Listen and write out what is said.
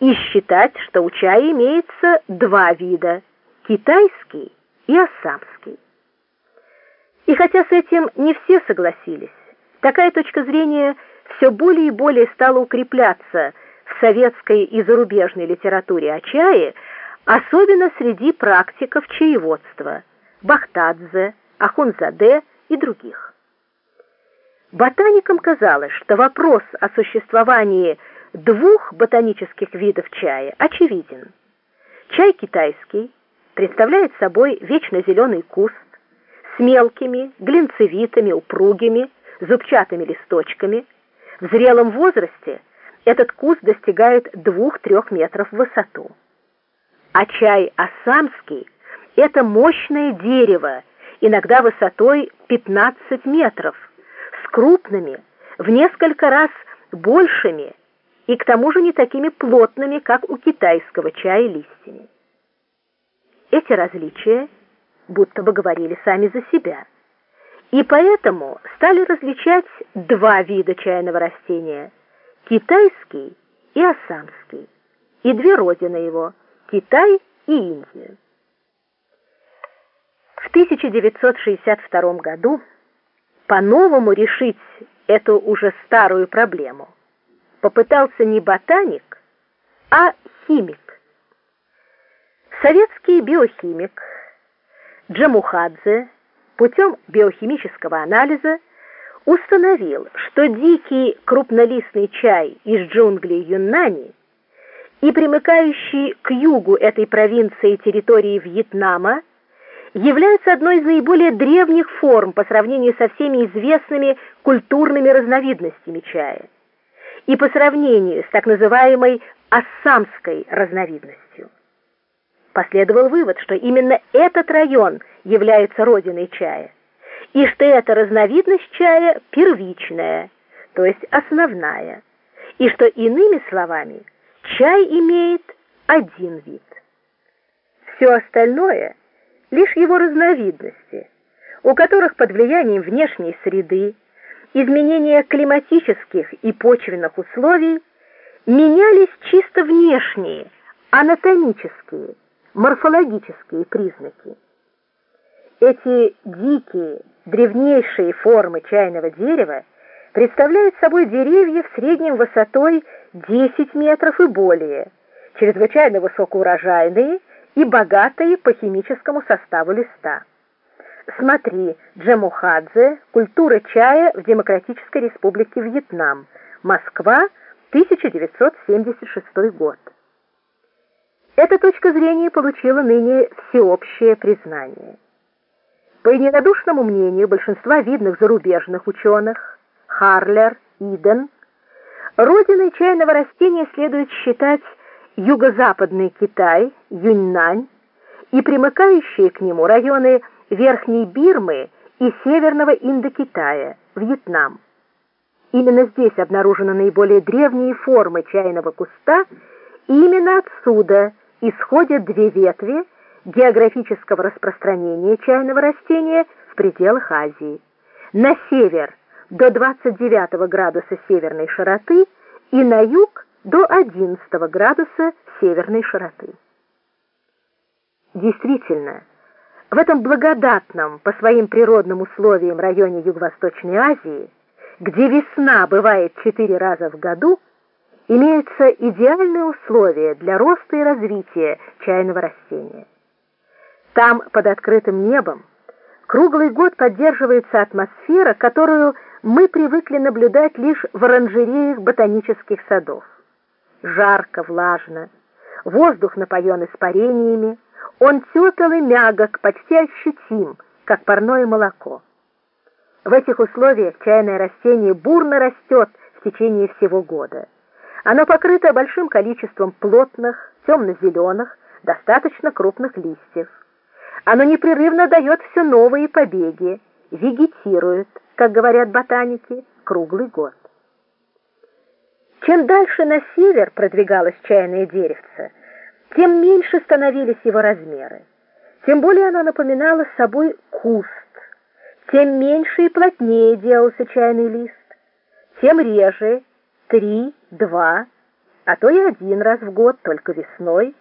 и считать, что у чая имеется два вида – китайский и ассамский. И хотя с этим не все согласились, такая точка зрения все более и более стала укрепляться в советской и зарубежной литературе о чае, особенно среди практиков чаеводства – Бахтадзе, Ахунзаде и других. Ботаникам казалось, что вопрос о существовании двух ботанических видов чая очевиден. Чай китайский представляет собой вечно зеленый куст с мелкими, глинцевитыми, упругими, зубчатыми листочками. В зрелом возрасте этот куст достигает 2-3 метров в высоту. А чай ассамский – это мощное дерево, иногда высотой 15 метров, с крупными, в несколько раз большими и к тому же не такими плотными, как у китайского чая листьями. Эти различия будто бы говорили сами за себя. И поэтому стали различать два вида чайного растения – китайский и ассамский, и две родины его – Китай и Индия. В 1962 году по-новому решить эту уже старую проблему попытался не ботаник, а химик. Советский биохимик Джамухадзе путем биохимического анализа установил, что дикий крупнолистный чай из джунглей Юннани и примыкающий к югу этой провинции территории Вьетнама являются одной из наиболее древних форм по сравнению со всеми известными культурными разновидностями чая и по сравнению с так называемой ассамской разновидностью. Последовал вывод, что именно этот район является родиной чая, и что эта разновидность чая первичная, то есть основная, и что иными словами чай имеет один вид. Все остальное – лишь его разновидности, у которых под влиянием внешней среды, изменения климатических и почвенных условий менялись чисто внешние, анатомические, морфологические признаки. Эти дикие, древнейшие формы чайного дерева представляют собой деревья в среднем высотой 10 метров и более, чрезвычайно высокоурожайные и богатые по химическому составу листа. Смотри, Джемухадзе, культура чая в Демократической Республике Вьетнам, Москва, 1976 год. Эта точка зрения получила ныне всеобщее признание. По единодушному мнению большинства видных зарубежных ученых, Харлер, Иден, родиной чайного растения следует считать юго-западный Китай, Юньнань и примыкающие к нему районы Верхней Бирмы и Северного Индокитая, Вьетнам. Именно здесь обнаружены наиболее древние формы чайного куста, и именно отсюда исходят две ветви географического распространения чайного растения в пределах Азии. На север до 29 градуса северной широты и на юг до 11 градуса северной широты. Действительно, в этом благодатном по своим природным условиям районе Юго-Восточной Азии, где весна бывает четыре раза в году, имеются идеальные условия для роста и развития чайного растения. Там, под открытым небом, круглый год поддерживается атмосфера, которую мы привыкли наблюдать лишь в оранжереях ботанических садов жарко, влажно, воздух напоен испарениями, он тепел и мягок, почти ощутим, как парное молоко. В этих условиях чайное растение бурно растет в течение всего года. Оно покрыто большим количеством плотных, темно-зеленых, достаточно крупных листьев. Оно непрерывно дает все новые побеги, вегетирует, как говорят ботаники, круглый год. Чем дальше на север продвигалось чайное деревце, тем меньше становились его размеры, тем более оно напоминало собой куст, тем меньше и плотнее делался чайный лист, тем реже три, два, а то и один раз в год, только весной.